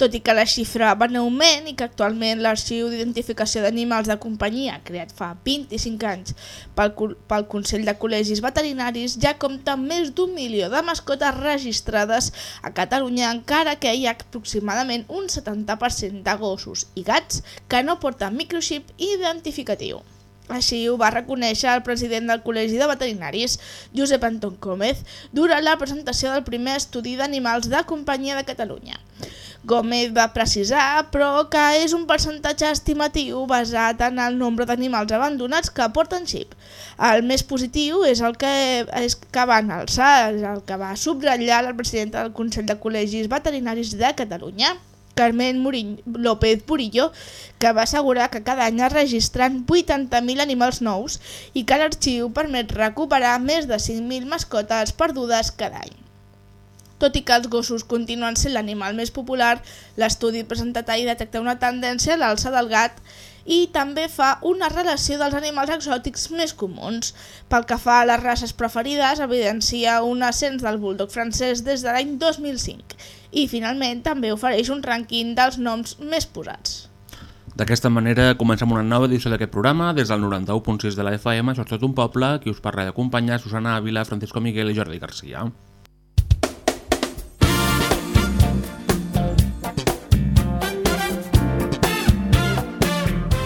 Tot i que la xifra va en augment i que actualment l'arxiu d'identificació d'animals de companyia, creat fa 25 anys pel, pel Consell de Col·legis Veterinaris, ja compta més d'un milió de mascotes registrades a Catalunya, encara que hi ha aproximadament un 70% de gossos i gats que no porten microxip identificatiu. Així ho va reconèixer el president del Col·legi de Veterinaris, Josep Anton Gómez, durant la presentació del primer estudi d'animals de companyia de Catalunya. Gómez va precisar, però, que és un percentatge estimatiu basat en el nombre d'animals abandonats que porten xip. El més positiu és el que, és que van alçar, és el que va subratllar la presidenta del Consell de Col·legis Veterinaris de Catalunya, Carmen Murillo, López Murillo, que va assegurar que cada any es registren 80.000 animals nous i que l'arxiu permet recuperar més de 5.000 mascotes perdudes cada any. Tot i que els gossos continuen sent l'animal més popular, l'estudi presentat ahir detecta una tendència a l'alça del gat i també fa una relació dels animals exòtics més comuns. Pel que fa a les races preferides, evidencia un ascens del bulldog francès des de l'any 2005 i finalment també ofereix un rànquing dels noms més posats. D'aquesta manera comencem una nova edició d'aquest programa des del 91.6 de la FM, això és tot un poble, qui us parla d'acompanyar Susana Ávila, Francisco Miguel i Jordi Garcia.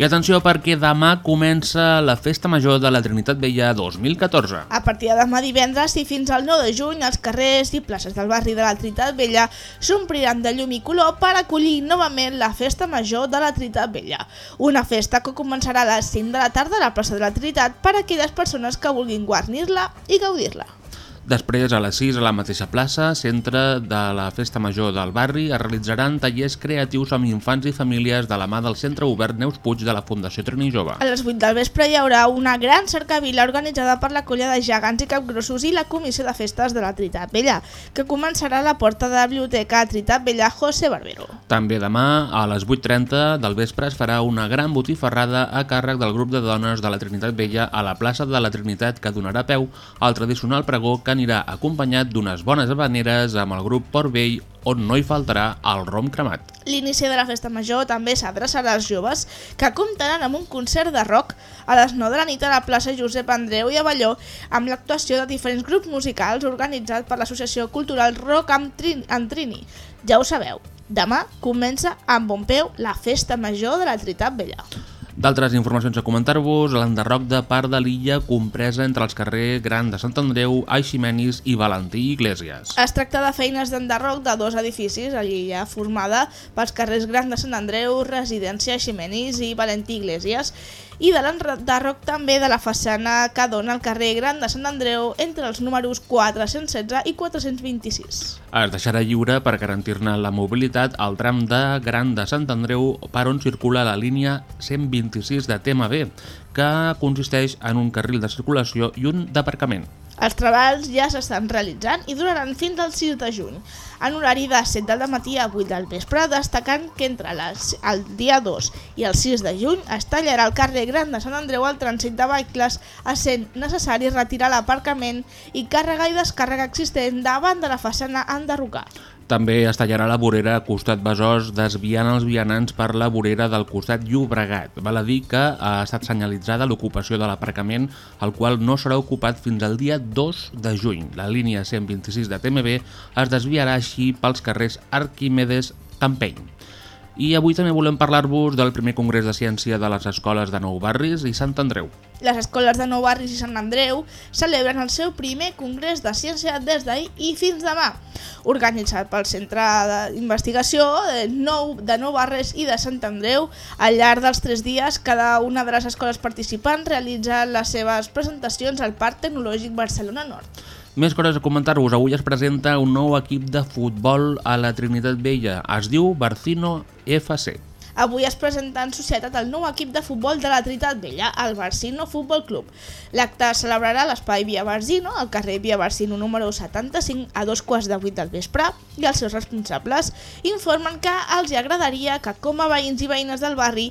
I atenció perquè demà comença la Festa Major de la Trinitat Vella 2014. A partir de demà divendres i fins al 9 de juny, els carrers i places del barri de la Trinitat Vella s'ompliran de llum i color per acollir novament la Festa Major de la Trinitat Vella. Una festa que començarà a les 5 de la tarda a la plaça de la Trinitat per a aquelles persones que vulguin guarnir-la i gaudir-la. Després, a les 6, a la mateixa plaça, centre de la Festa Major del barri, es realitzaran tallers creatius amb infants i famílies de la mà del Centre Obert Neus Puig de la Fundació Trini Jove. A les 8 del vespre hi haurà una gran cercavila organitzada per la colla de gegants i capgrossos i la Comissió de Festes de la Trinitat Vella, que començarà a la porta de la Biblioteca Trinitat Vella José Barbero. També demà, a les 8.30 del vespre, es farà una gran botifarrada a càrrec del grup de dones de la Trinitat Vella a la plaça de la Trinitat que donarà peu al tradicional pregó que anirà acompanyat d'unes bones habaneres amb el grup Port Vell on no hi faltarà el rom cremat. L'inici de la festa major també s'adreçarà als joves que comptaran amb un concert de rock a les 9 de la nit a la plaça Josep Andreu i Avelló amb l'actuació de diferents grups musicals organitzat per l'Associació Cultural Rock amb Trini, Trini. Ja ho sabeu, demà comença amb bon peu la festa major de la Trinitat Vella. D'altres informacions a comentar-vos, l'enderroc de part de l'illa compresa entre els carrers Gran de Sant Andreu, Aiximenis i Valentí Iglesias. Es tracta de feines d'enderroc de dos edificis a l'illa formada pels carrers Gran de Sant Andreu, Residència Ximenis i Valentí Iglesias i de l'enderroc també de la façana que dona al carrer Gran de Sant Andreu entre els números 416 i 426. Es deixarà lliure per garantir-ne la mobilitat al tram de Gran de Sant Andreu per on circula la línia 126 de TMB, que consisteix en un carril de circulació i un d'aparcament. Els treballs ja s'estan realitzant i duraran fins al 6 de juny, en horari de 7 del matí a 8 del vespre, destacant que entre les, el dia 2 i el 6 de juny es tallarà el carrer Gran de Sant Andreu al trànsit de vehicles, essent necessari retirar l'aparcament i càrrega i descàrrega existent davant de la façana enderrocar. També es tallarà la vorera costat Besòs, desviant els vianants per la vorera del costat Llobregat. Val a dir que ha estat senyalitzada l'ocupació de l'aparcament, el qual no serà ocupat fins al dia 2 de juny. La línia 126 de TMB es desviarà així pels carrers Arquimedes Campeny. I avui també volem parlar-vos del primer Congrés de Ciència de les Escoles de Nou Barris i Sant Andreu. Les escoles de Nou Barris i Sant Andreu celebren el seu primer Congrés de Ciència des d'ahir i fins demà, organitzat pel Centre d'Investigació de Nou, de Nou Barris i de Sant Andreu. Al llarg dels tres dies, cada una de les escoles participants realitza les seves presentacions al Parc Tecnològic Barcelona Nord. Més coses a comentar-vos. Avui es presenta un nou equip de futbol a la Trinitat Vella. Es diu Barcino FC. Avui es presenta en societat el nou equip de futbol de la Trinitat Vella, el Barcino Futbol Club. L'acte celebrarà a l'espai Via Barcino, al carrer Via Barcino número 75, a dos quarts de vuit del vespre, i els seus responsables informen que els agradaria que, com a veïns i veïnes del barri,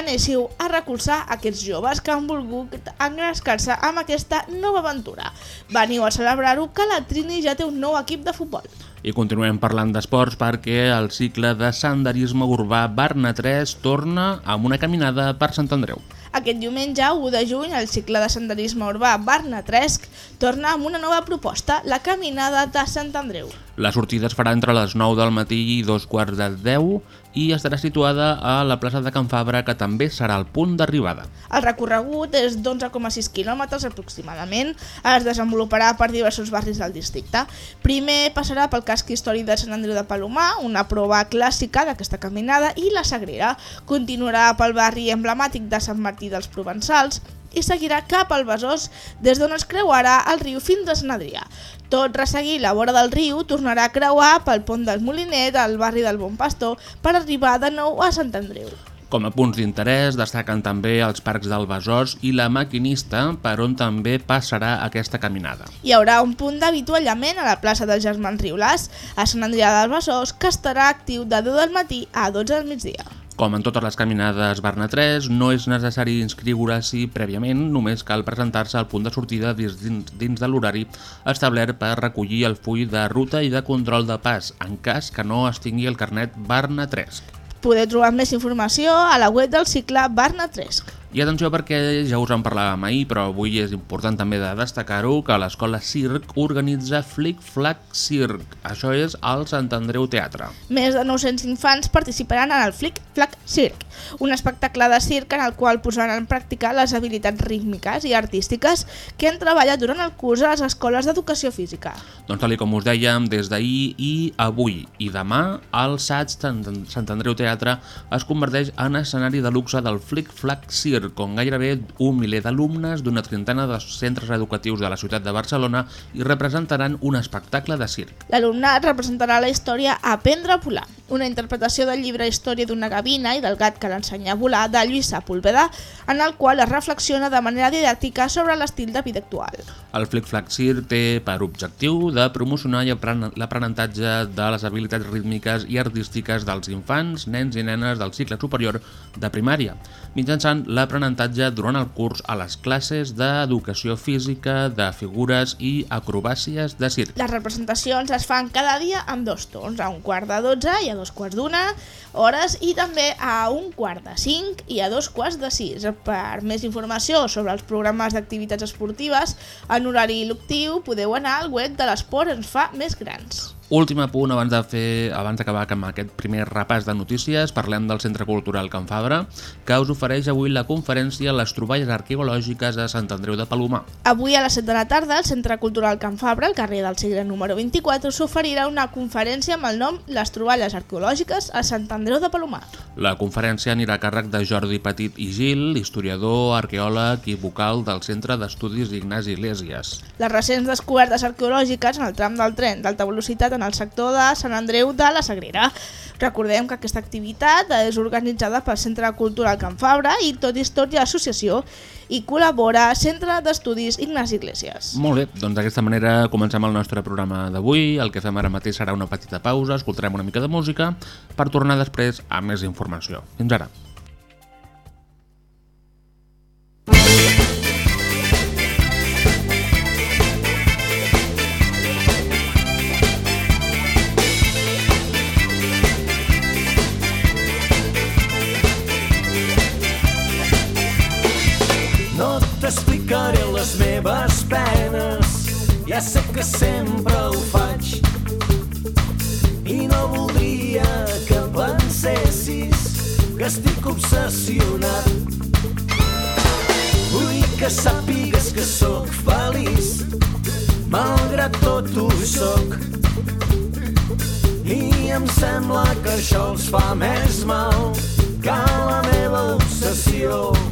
anéssiu a recolzar aquests joves que han volgut engrescar-se amb aquesta nova aventura. Veniu a celebrar-ho que la Trini ja té un nou equip de futbol. I continuem parlant d'esports perquè el cicle de senderisme urbà Barna 3 torna amb una caminada per Sant Andreu. Aquest diumenge, 1 de juny, el cicle de senderisme urbà Barna Tresc torna amb una nova proposta, la Caminada de Sant Andreu. La sortida es farà entre les 9 del matí i dos quarts de 10 i estarà situada a la plaça de Can Fabra, que també serà el punt d'arribada. El recorregut és d'11,6 quilòmetres aproximadament, es desenvoluparà per diversos barris del districte. Primer passarà pel casc històric de Sant Andreu de Palomar, una prova clàssica d'aquesta caminada, i la Sagrera. Continuarà pel barri emblemàtic de Sant Martí dels Provençals, i seguirà cap al Besòs, des d'on es creuarà el riu fins a Sant Adrià. Tot resseguir la vora del riu tornarà a creuar pel pont del Molinet al barri del Bon Pastor per arribar de nou a Sant Andreu. Com a punts d'interès destaquen també els parcs del Besòs i la Maquinista, per on també passarà aquesta caminada. Hi haurà un punt d'avituallament a la plaça dels Germans Riolàs, a Sant Andrià del Besòs, que estarà actiu de 10 del matí a 12 del migdia. Com en totes les caminades Barna 3, no és necessari inscriure-s'hi prèviament, només cal presentar-se al punt de sortida dins, dins, de l'horari establert per recollir el full de ruta i de control de pas, en cas que no es tingui el carnet Barna 3. Podeu trobar més informació a la web del cicle Barna Tresc. I atenció perquè ja us en parlàvem ahir, però avui és important també de destacar-ho que l'escola Circ organitza Flick Flack Circ. Això és al Sant Andreu Teatre. Més de 900 infants participaran en el Flick Flack Circ, un espectacle de circ en el qual posaran en pràctica les habilitats rítmiques i artístiques que han treballat durant el curs a les escoles d'educació física. Doncs tal com us dèiem, des d'ahir i avui i demà, el SAT Sant Andreu Teatre es converteix en escenari de luxe del Flick Flack Circ, con gairebé un miler d'alumnes d'una trentena de centres educatius de la ciutat de Barcelona i representaran un espectacle de circ. L'alumnat representarà la història Aprendre a volar, una interpretació del llibre Història d'una gavina i del gat que l'ensenya a volar de Lluís Sepúlveda, en el qual es reflexiona de manera didàctica sobre l'estil de vida actual. El Flick Flack Circ té per objectiu de promocionar l'aprenentatge de les habilitats rítmiques i artístiques dels infants, nens i nenes del cicle superior de primària, mitjançant l'aprenentatge durant el curs a les classes d'educació física, de figures i acrobàcies de circ. Les representacions es fan cada dia amb dos torns, a un quart de 12 i a dos quarts d'una hores i també a un quart de 5 i a dos quarts de 6. Per més informació sobre els programes d'activitats esportives en horari lectiu podeu anar al web de l'esport ens fa més grans. Últim punt abans de fer abans d'acabar amb aquest primer repàs de notícies, parlem del Centre Cultural Can Fabra, que us ofereix avui la conferència Les troballes arqueològiques a Sant Andreu de Palomar. Avui a les 7 de la tarda, al Centre Cultural Can Fabra, al carrer del Segre número 24, s'oferirà una conferència amb el nom Les troballes arqueològiques a Sant Andreu de Palomar. La conferència anirà a càrrec de Jordi Petit i Gil, historiador, arqueòleg i vocal del Centre d'Estudis Ignasi Iglesias. Les recents descobertes arqueològiques en el tram del tren d'alta velocitat en el sector de Sant Andreu de la Sagrera. Recordem que aquesta activitat és organitzada pel Centre Cultural Can Fabra i Tot Història Associació i col·labora Centre d'Estudis Ignasi Iglesias. Molt bé, doncs d'aquesta manera comencem el nostre programa d'avui. El que fem ara mateix serà una petita pausa, escoltarem una mica de música per tornar després a més informació. Fins ara. Penes, ja sé que sempre ho faig. I no voldria que pensessis que estic obsessionat. Vull que sàpigues que sóc feliç, malgrat tot ho soc. I em sembla que això els fa més mal que la meva obsessió.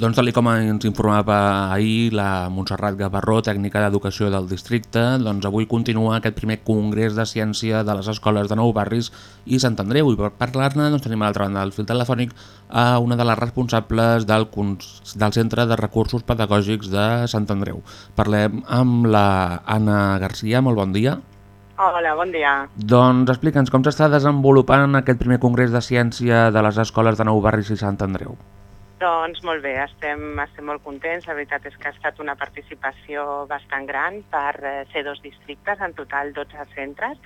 Doncs tal com ens informava ahir la Montserrat Gavarró, tècnica d'educació del districte, doncs avui continua aquest primer congrés de ciència de les escoles de Nou Barris i Sant Andreu. I per parlar-ne doncs, tenim a l'altra banda del fil telefònic a una de les responsables del, del Centre de Recursos Pedagògics de Sant Andreu. Parlem amb la Anna Garcia, molt bon dia. Hola, bon dia. Doncs explica'ns com s'està desenvolupant aquest primer congrés de ciència de les escoles de Nou Barris i Sant Andreu. Doncs molt bé, estem, estem molt contents. La veritat és que ha estat una participació bastant gran per eh, ser dos districtes, en total 12 centres,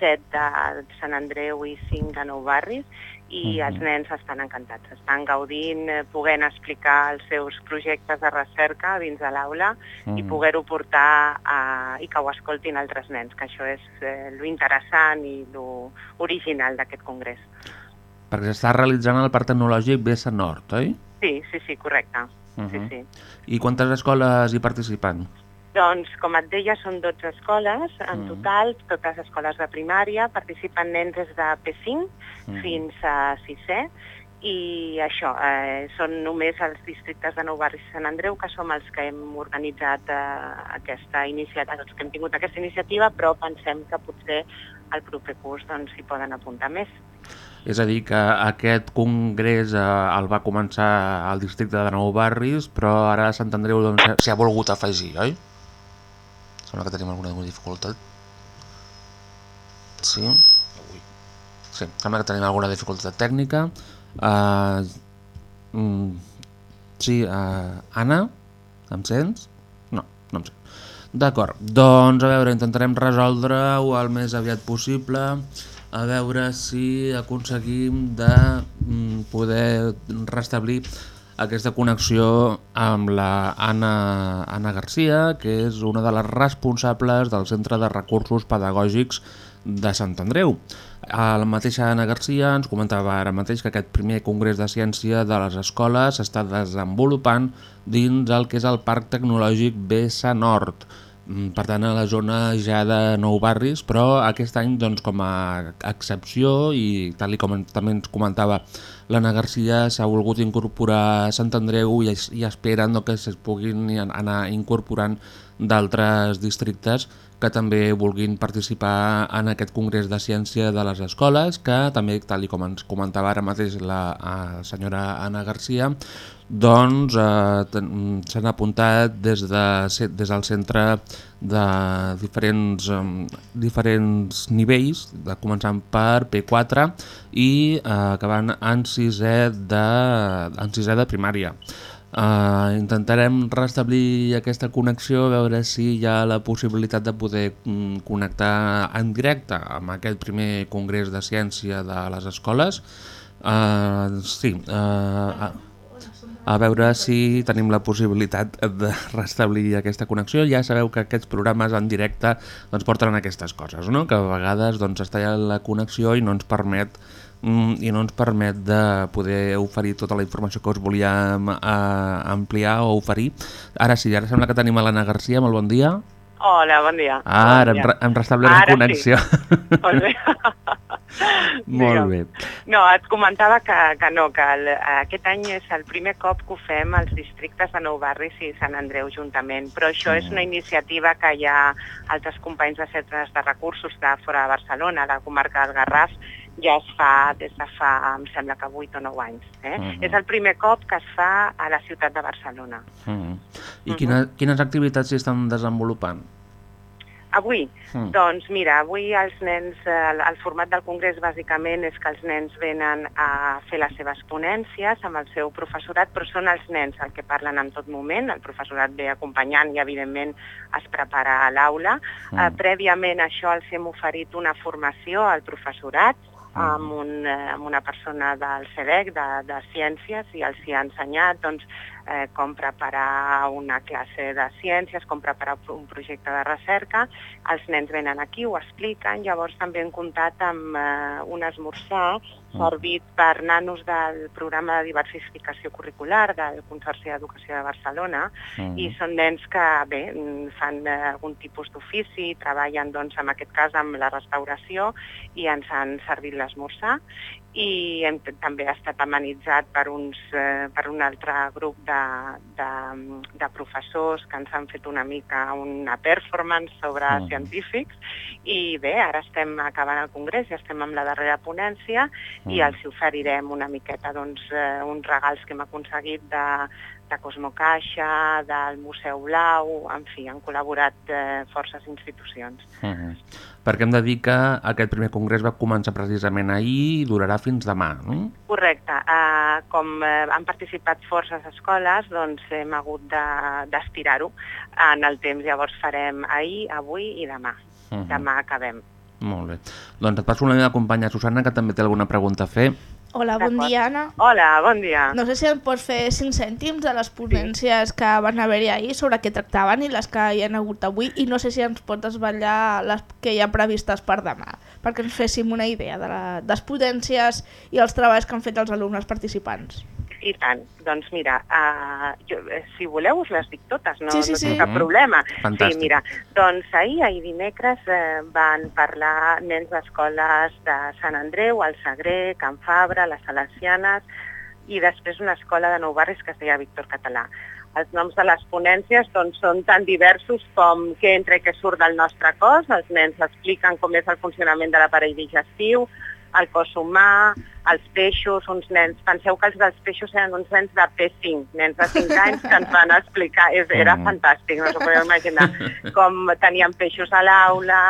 7 de Sant Andreu i 5 de Nou Barris, i els nens estan encantats. Estan gaudint, eh, podent explicar els seus projectes de recerca dins de l'aula i Mhm. poder-ho portar a, i que ho escoltin altres nens, que això és eh, lo interessant i lo original d'aquest congrés. Perquè s'està realitzant el Parc Tecnològic Bessa Nord, oi? Sí, sí, sí, correcte. Sí, Mhm. sí. I quantes escoles hi participen? Doncs, com et deia, són 12 escoles en Mm. total, totes escoles de primària, participen nens des de P5 Mm. fins a 6è, i això, eh, són només els districtes de Nou Barris i Sant Andreu que som els que hem organitzat eh, aquesta iniciativa, els que hem tingut aquesta iniciativa, però pensem que potser el proper curs doncs, s'hi poden apuntar més. És a dir, que aquest congrés eh, el va començar al districte de Nou Barris, però ara a Sant Andreu doncs, s'hi ha volgut afegir, oi? Sembla que tenim alguna dificultat. Sí? Sí, sembla que tenim alguna dificultat tècnica. Uh, mm, sí, uh, Anna, em sents? No, no em sents. D'acord, doncs a veure, intentarem resoldre-ho el més aviat possible, a veure si aconseguim de mm, poder restablir aquesta connexió amb la Anna, Anna Garcia, que és una de les responsables del Centre de Recursos Pedagògics de Sant Andreu. La mateixa Anna Garcia ens comentava ara mateix que aquest primer congrés de ciència de les escoles s'està desenvolupant dins el que és el Parc Tecnològic Bessa Nord, per tant a la zona ja de Nou Barris, però aquest any doncs, com a excepció i tal com també ens comentava l'Anna Garcia s'ha volgut incorporar a Sant Andreu i, i esperen no, que es puguin an- anar incorporant d'altres districtes que també vulguin participar en aquest Congrés de Ciència de les Escoles, que també, tal com ens comentava ara mateix la eh, senyora Anna Garcia, doncs eh, s'han apuntat des, de, des del centre de diferents, em, diferents nivells, de, començant per P4 i eh, acabant en sisè de, en sisè de primària. Uh, intentarem restablir aquesta connexió, a veure si hi ha la possibilitat de poder mm, connectar en directe amb aquest primer congrés de ciència de les escoles. Uh, sí, uh, a, a veure si tenim la possibilitat de restablir aquesta connexió. Ja sabeu que aquests programes en directe doncs, porten aquestes coses, no? que a vegades doncs, està ja la connexió i no ens permet i no ens permet de poder oferir tota la informació que us volíem eh, ampliar o oferir. Ara sí, ara sembla que tenim l'Anna Garcia, molt bon dia. Hola, bon dia. Ah, ara bon dia. hem restablert la connexió. Sí. Molt bé. Molt bé. No, et comentava que, que no, que el, aquest any és el primer cop que ho fem als districtes de Nou Barris i Sant Andreu juntament, però això és una iniciativa que hi ha altres companys de centres de recursos de fora de Barcelona, a la comarca del Garraf, ja es fa des de fa, em sembla que 8 o 9 anys. Eh? Mhm. És el primer cop que es fa a la ciutat de Barcelona. Mm. I quina, quines activitats s'hi estan desenvolupant? Avui, Mm. doncs mira, avui els nens, eh, el, el format del congrés bàsicament és que els nens venen a fer les seves ponències amb el seu professorat, però són els nens el que parlen en tot moment, el professorat ve acompanyant i evidentment es prepara a l'aula. Mm. Eh, prèviament a això els hem oferit una formació al professorat amb, un, eh, amb una persona del CEDEC, de, de Ciències, i els hi ha ensenyat doncs, eh, com preparar una classe de ciències, com preparar un projecte de recerca. Els nens venen aquí, ho expliquen, llavors també hem comptat amb eh, un esmorzar servit per nanos del programa de diversificació curricular del Consorci d'Educació de Barcelona Mm. i són nens que bé, fan eh, algun tipus d'ofici, treballen doncs, en aquest cas amb la restauració i ens han servit l'esmorzar i hem, també ha estat amenitzat per, uns, eh, per un altre grup de, de, de professors que ens han fet una mica una performance sobre Mm. científics i bé, ara estem acabant el congrés i estem amb la darrera ponència i Mm. els oferirem una miqueta doncs, eh, uns regals que hem aconseguit de, de Cosmocaixa, del Museu Blau, en fi, han col·laborat eh, forces institucions. Mm -hmm. Perquè hem de dir que aquest primer congrés va començar precisament ahir i durarà fins demà, no? Correcte. Uh, com uh, han participat forces escoles, doncs hem hagut de- d'estirar-ho en el temps. Llavors farem ahir, avui i demà. Mhm. Demà acabem. Molt bé. Doncs et passo la meva companya Susana, que també té alguna pregunta a fer. Hola, bon dia, Anna. Hola, bon dia. No sé si em pots fer 5 cèntims de les ponències que van haver-hi ahir sobre què tractaven i les que hi ha hagut avui i no sé si ens pots desvetllar les que hi ha previstes per demà perquè ens féssim una idea de, la, de les potències i els treballs que han fet els alumnes participants. I tant. Doncs mira, uh, jo, eh, si voleu us les dic totes, no, Sí, sí, no sí. tinc cap Mhm. problema. Fantàstic. Sí, mira, doncs ahir, ahir dimecres, eh, van parlar nens d'escoles de Sant Andreu, el Sagré, Can Fabra, les Salesianes i després una escola de Nou Barris que es deia Víctor Català. Els noms de les ponències doncs, són tan diversos com què entra i què surt del nostre cos. Els nens expliquen com és el funcionament de l'aparell digestiu, el cos humà, els peixos, uns nens... Penseu que els dels peixos eren uns nens de P5, nens de 5 anys que ens van explicar. És, era Mm. fantàstic, no s'ho podeu imaginar. Com tenien peixos a l'aula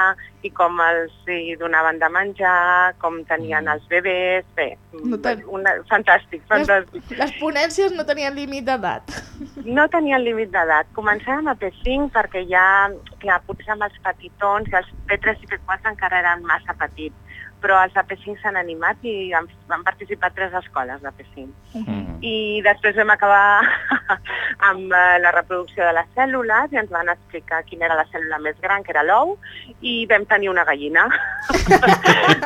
i com els hi donaven de menjar, com tenien els bebès... Bé, No ten- una, fantàstic, Les, fantàstic. les ponències no tenien límit d'edat. No tenien límit d'edat. Començàvem a P5 perquè ja, clar, potser amb els petitons i els P3 i P4 encara eren massa petits, però els de P5 s'han animat i han, van participar tres escoles de P5. Mm. I després vam acabar amb eh, la reproducció de les cèl·lules i ens van explicar quina era la cèl·lula més gran, que era l'ou, i vam tenir una gallina.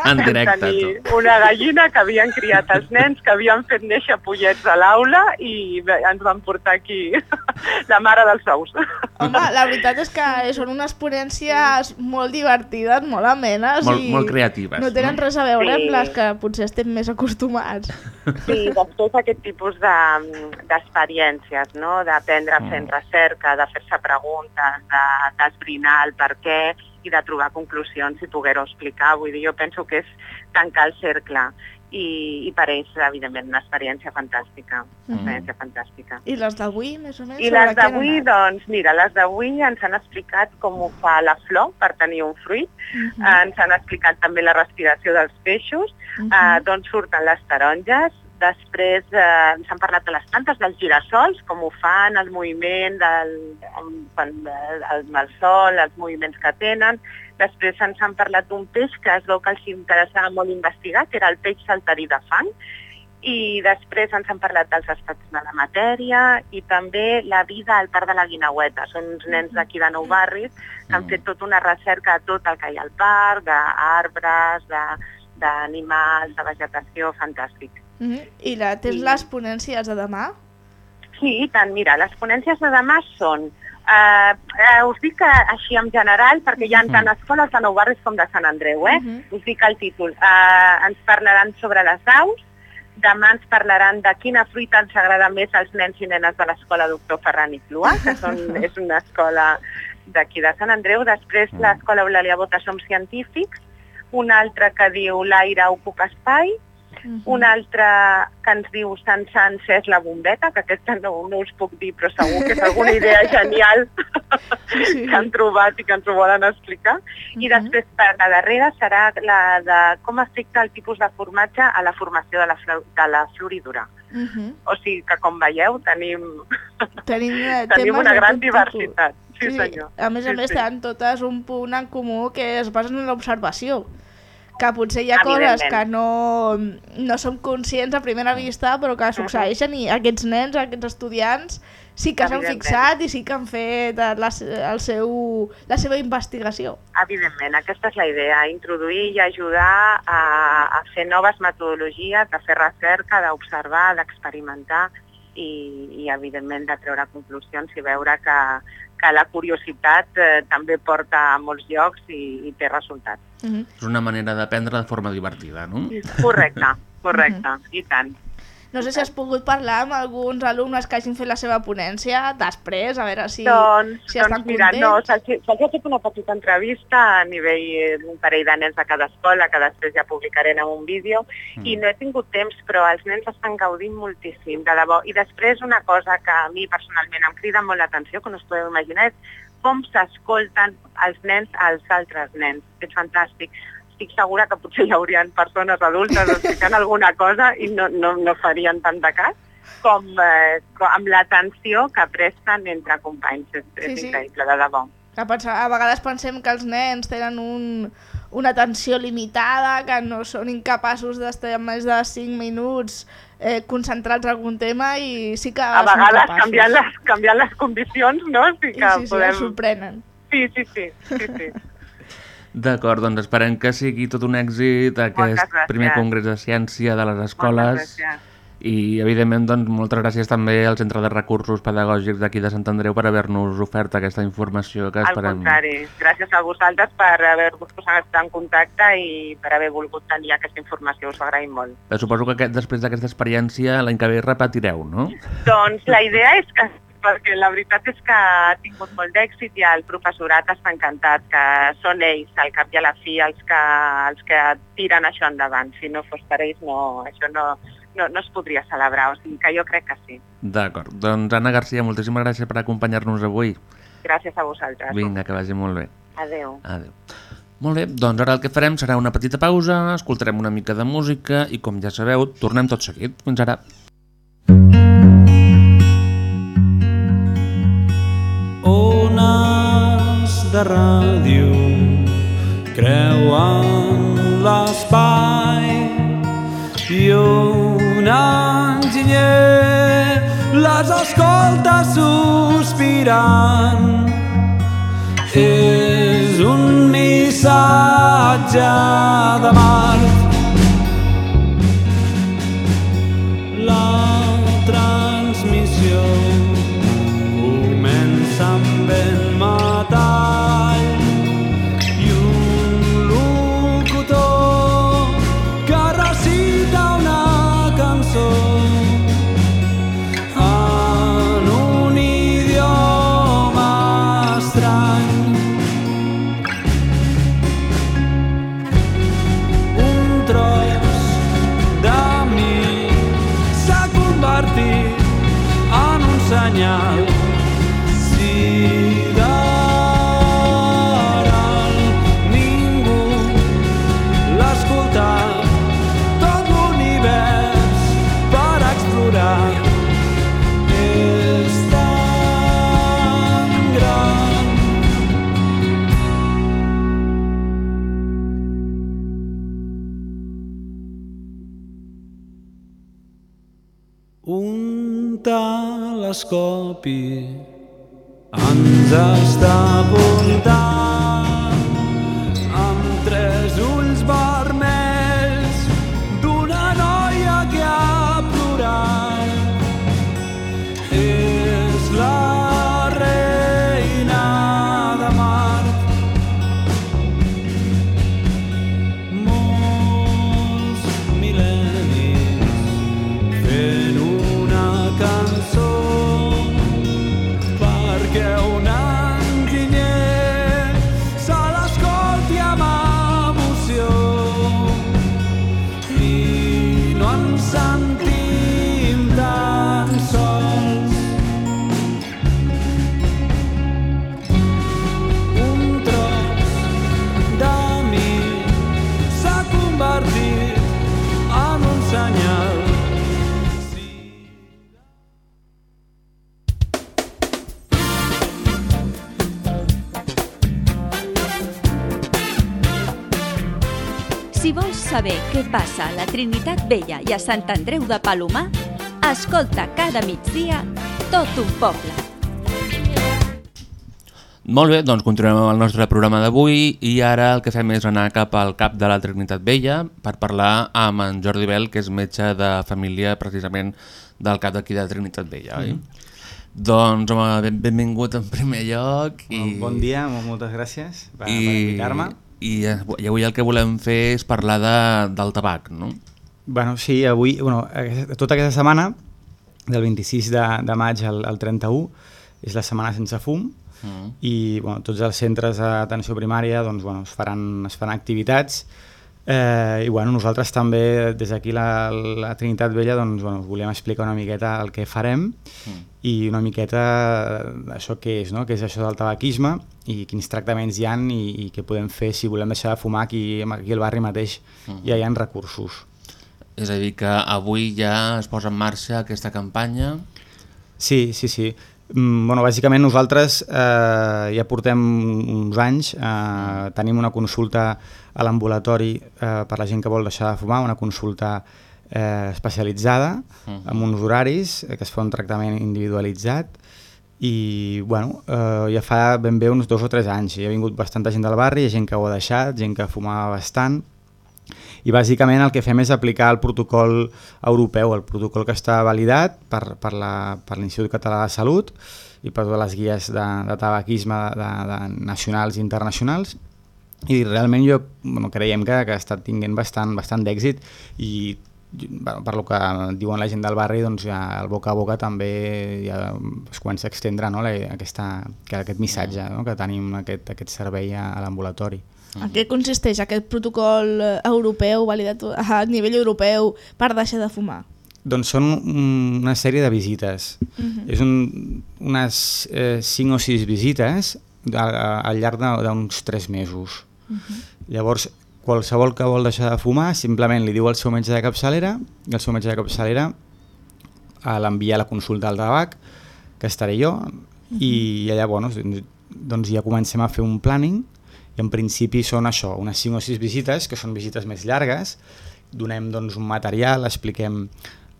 En directe, tenir tu. una gallina que havien criat els nens, que havien fet néixer pollets a l'aula i ens van portar aquí la mare dels ous. Home, la veritat és que són unes ponències molt divertides, molt amenes Molt, i molt creatives. no tenen no? res a veure Sí. amb les que potser estem més acostumats. Sí, després aquest tipus de- d'experiències, no? d'aprendre fent recerca, de fer-se preguntes, de- d'esbrinar el per què i de trobar conclusions i poder-ho explicar. Vull dir, jo penso que és tancar el cercle i, i per ells, evidentment, una experiència fantàstica. Una experiència fantàstica. I les d'avui, més o menys? I les d'avui, doncs, mira, les d'avui ens han explicat com ho fa la flor per tenir un fruit, Mhm. eh, ens han explicat també la respiració dels peixos, Mhm. eh, d'on surten les taronges, després eh, ens han parlat de les plantes dels girassols, com ho fan, el moviment del, quan, eh, el, el sol, els moviments que tenen. Després ens han parlat d'un peix que es veu que els interessava molt investigar, que era el peix saltarí de fang, i després ens han parlat dels estats de la matèria i també la vida al Parc de la Guinaueta. Són uns nens d'aquí de Nou Barris que han Mm. fet tota una recerca de tot el que hi ha al parc, d'arbres, de- d'animals, de, de vegetació, fantàstic. Mhm. I la, tens Sí. les ponències de demà? Sí, i tant. Mira, les ponències de demà són Uh, uh, us dic uh, així en general, perquè hi ha tant escoles de Nou Barris com de Sant Andreu, eh? Mhm. Us dic el títol. Uh, ens parlaran sobre les aus, demà ens parlaran de quina fruita ens agrada més als nens i nenes de l'escola Doctor Ferran i Clua, que són, és una escola d'aquí de Sant Andreu. Després l'escola Eulàlia Bota som científics, una altra que diu l'aire ocupa espai, un altre que ens diu Sant Sans és la bombeta, que aquesta no, no us puc dir, però segur que és alguna idea genial Sí. que han trobat i que ens ho volen explicar. I després, per la darrera, serà la de com afecta el tipus de formatge a la formació de la, de la floridura. Mhm. O sigui que, com veieu, tenim, Tenim, eh, tenim una gran tipus. diversitat. Sí, senyor. A més a Sí, més, sí. tenen totes un punt en comú que es basen en l'observació. Que potser hi ha coses que no, no som conscients a primera vista, però que succeeixen i aquests nens, aquests estudiants, sí que s'han fixat i sí que han fet la, el seu, la seva investigació. Evidentment, aquesta és la idea, introduir i ajudar a, a fer noves metodologies, a fer recerca, d'observar, d'experimentar i, i, evidentment, de treure conclusions i veure que, que la curiositat eh, també porta a molts llocs i, i té resultats. Mhm. És una manera d'aprendre de forma divertida, no? Correcte, correcte, i tant. No sé si has pogut parlar amb alguns alumnes que hagin fet la seva ponència després, a veure si, doncs, si estan doncs mira, no, contents. se'ls se'ls ha fet una petita entrevista a nivell d'un parell de nens de cada escola, que després ja publicarem en un vídeo, i no he tingut temps, però els nens estan gaudint moltíssim, de debò. I després una cosa que a mi personalment em crida molt l'atenció, que no us podeu imaginar, és com s'escolten els nens als altres nens. És fantàstic. Estic segura que potser hi haurien persones adultes explicant alguna cosa i no, no, no farien tant de cas com, eh, com amb l'atenció que presten entre companys. És, és Sí, sí. increïble, de debò. A, pensar, a vegades pensem que els nens tenen un, una atenció limitada, que no són incapaços d'estar més de 5 minuts eh, concentrats en algun tema i sí que A vegades canviant les, canviant les condicions, no? Sí I que sí, sí, podem... sorprenen. Sí, sí, sí. sí, sí. D'acord, doncs esperem que sigui tot un èxit aquest primer congrés de ciència de les escoles i evidentment doncs, moltes gràcies també al Centre de Recursos Pedagògics d'aquí de Sant Andreu per haver-nos ofert aquesta informació que Al esperem. contrari, gràcies a vosaltres per haver-vos posat en contacte i per haver volgut tenir aquesta informació, us agraïm molt. Suposo que aquest, després d'aquesta experiència l'any que ve repetireu, no? Doncs la idea és que perquè la veritat és que ha tingut molt d'èxit i el professorat està encantat, que són ells, al cap i a la fi, els que, els que tiren això endavant. Si no fos per ells, no, això no, no, no es podria celebrar, o sigui que jo crec que sí. D'acord, doncs Anna Garcia, moltíssimes gràcies per acompanyar-nos avui. Gràcies a vosaltres. Vinga, que vagi molt bé. Adéu. Adéu. Molt bé, doncs ara el que farem serà una petita pausa, escoltarem una mica de música i com ja sabeu, tornem tot seguit. Fins ara. Ones de ràdio creuen l'espai i un enginyer les escolta sospirant. És un missatge de Mart. Un telescopi. Ens està apuntant saber què passa a la Trinitat Vella i a Sant Andreu de Palomar, escolta cada migdia tot un poble. Molt bé, doncs continuem amb el nostre programa d'avui i ara el que fem és anar cap al cap de la Trinitat Vella per parlar amb en Jordi Bel, que és metge de família precisament del cap d'aquí de Trinitat Vella, oi? Doncs, home, ben, benvingut en primer lloc. I, Bon dia, mo- moltes gràcies per, per i, invitar-me. I, I avui el que volem fer és parlar de, del tabac, no? Bueno, sí, avui, bueno, aquesta- tota aquesta setmana, del 26 de, de maig al, al 31, és la setmana sense fum, Mm. i bueno, tots els centres d'atenció primària doncs, bueno, es, faran, es faran activitats eh, i bueno, nosaltres també des d'aquí la, la Trinitat Vella doncs, bueno, volíem explicar una miqueta el que farem Mm. i una miqueta eh, això què és, no? què és això del tabaquisme i quins tractaments hi han i, i què podem fer si volem deixar de fumar aquí, aquí al barri mateix Mhm. ja hi ha recursos. És a dir, que avui ja es posa en marxa aquesta campanya. Sí, sí, sí. Mm, bueno, bàsicament nosaltres eh, ja portem uns anys, eh, tenim una consulta a l'ambulatori eh, per la gent que vol deixar de fumar, una consulta eh, especialitzada, Mhm. amb uns horaris, eh, que es fa un tractament individualitzat, i bueno, eh, ja fa ben bé uns dos o tres anys, hi ha vingut bastanta gent del barri, ha gent que ho ha deixat, gent que fumava bastant, i bàsicament el que fem és aplicar el protocol europeu, el protocol que està validat per, per l'Institut Català de Salut i per totes les guies de, de tabaquisme de, de, nacionals i internacionals. I realment jo bueno, creiem que, que està tinguent bastant, bastant d'èxit i bueno, per lo que diuen la gent del barri doncs ja el boca a boca també ja es comença a extendre no, la, aquesta, que aquest missatge no, que tenim aquest, aquest servei a, a l'ambulatori. En què consisteix aquest protocol eh, europeu, validat a nivell europeu, per deixar de fumar? Doncs són un- una sèrie de visites. Mhm. És un, unes eh, 5 o 6 visites a- a- al llarg de- d'uns 3 mesos. Llavors, qualsevol que vol deixar de fumar simplement li diu al seu metge de capçalera i el seu metge de capçalera a l'envia a la consulta al tabac, que estaré jo, i allà bueno, doncs, doncs ja comencem a fer un planning i en principi són això, unes 5 o 6 visites, que són visites més llargues, donem doncs, un material, expliquem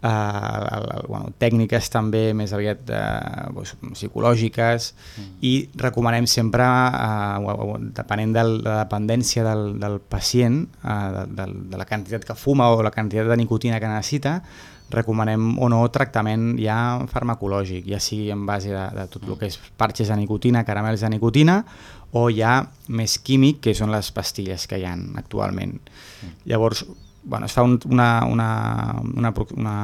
eh, el, el, bueno, tècniques també més aviat eh, doncs, psicològiques i recomanem sempre, eh, o- o- depenent de la dependència del, del pacient, eh, de, de, de la quantitat que fuma o la quantitat de nicotina que necessita, recomanem o no tractament ja farmacològic, ja sigui en base de, de tot el que és parxes de nicotina, caramels de nicotina, o ja més químic, que són les pastilles que hi han actualment. Llavors, bueno, es fa un, una, una, una, una,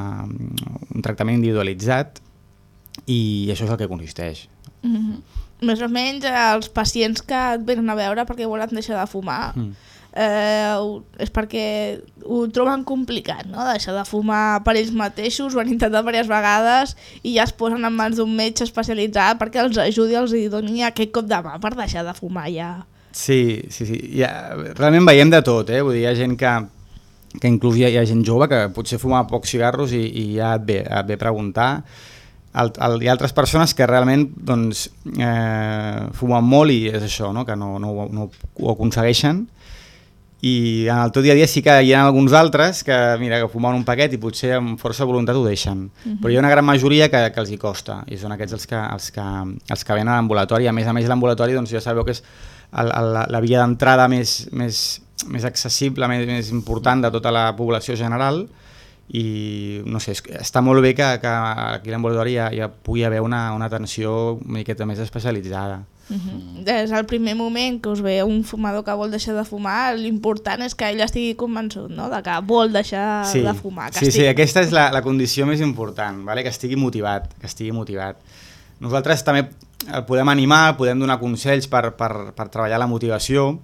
un tractament individualitzat i això és el que consisteix. Mhm. Més o menys eh, els pacients que et venen a veure perquè volen deixar de fumar Mm. eh, és perquè ho troben complicat, no? deixar de fumar per ells mateixos, ho han intentat diverses vegades i ja es posen en mans d'un metge especialitzat perquè els ajudi, els hi doni aquest cop de mà per deixar de fumar ja. Sí, sí, sí. Ja, realment veiem de tot, eh? Vull dir, hi ha gent que, que inclús hi ha, hi ha gent jove que potser fuma pocs cigarros i, i ja et ve, et ve preguntar. El, el, hi ha altres persones que realment doncs, eh, fumen molt i és això, no? que no, no, no ho aconsegueixen i en el teu dia a dia sí que hi ha alguns altres que, mira, que fumen un paquet i potser amb força voluntat ho deixen. Mhm. Però hi ha una gran majoria que, que els hi costa i són aquests els que, els que, els que venen a l'ambulatori. A més a més, l'ambulatori doncs, ja sabeu que és el, el, la, la via d'entrada més, més, més accessible, més, més important de tota la població general i no sé, està molt bé que, que aquí a l'ambulatori ja, ja pugui haver una, una atenció una miqueta més especialitzada. Mhm. Des del primer moment que us ve un fumador que vol deixar de fumar, l'important és que ell estigui convençut no? de que vol deixar de fumar. Que sí, sí, estigui- aquesta és la, la condició més important, vale? que estigui motivat, que estigui motivat. Nosaltres també el podem animar, podem donar consells per, per, per treballar la motivació.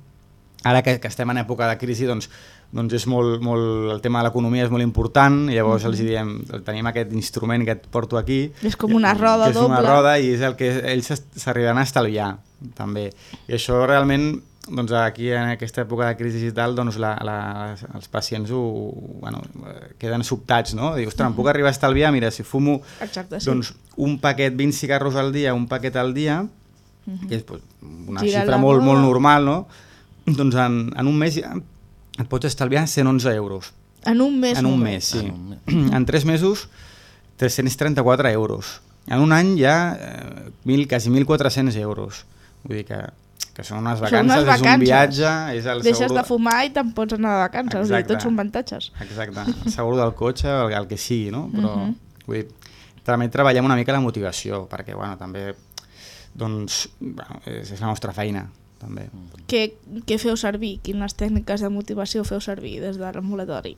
Ara que, que estem en època de crisi, doncs, doncs és molt, molt, el tema de l'economia és molt important, i llavors Mhm. els hi diem, tenim aquest instrument que et porto aquí, És com una roda que és una doble. roda i és el que ells s'arribaran a estalviar també. I això realment doncs aquí en aquesta època de crisi i tal, doncs la, la, els pacients ho, bueno, queden sobtats, no? Dius, ostres, em puc arribar a estalviar? Mira, si fumo Exacte, sí. doncs, un paquet, 20 cigarros al dia, un paquet al dia, que és pues, una Gira xifra molt, roda. molt normal, no? Doncs en, en un mes ja, et pots estalviar 111 euros. En un mes En un només. mes, sí. En tres mesos, 334 euros. En un any ja eh, mil, quasi 1.400 euros. Vull dir que, que són unes Són vacances, unes és un vacances. viatge, és el Deixes seguro... de fumar i te'n pots anar de vacances, o sigui, Exacte. tots són avantatges. Exacte, el seguro del cotxe, el, el que sigui, no? Però, Mhm. vull dir, també treballem una mica la motivació, perquè, bueno, també, doncs, bueno, és, és la nostra feina, també. Què, què feu servir? Quines tècniques de motivació feu servir des de l'ambulatori?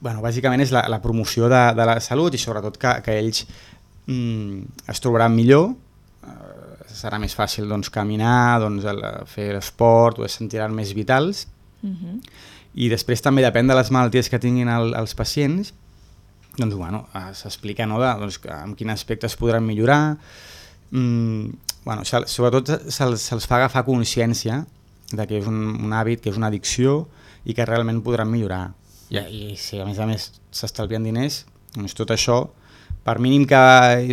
Bueno, bàsicament és la, la promoció de, de la salut i sobretot que, que ells mm, es trobaran millor, eh, serà més fàcil doncs, caminar, doncs, el, fer esport, o es sentiran més vitals, Mhm. i després també depèn de les malalties que tinguin el, els pacients, doncs bueno, s'explica no, de, doncs, en quin aspecte es podran millorar, mm, bueno, se, sobretot se'ls se fa agafar consciència de que és un, un hàbit, que és una addicció i que realment podran millorar. I, i si a més a més s'estalvien diners, doncs tot això, per mínim que